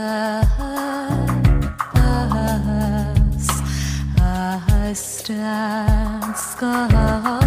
I stand scarred.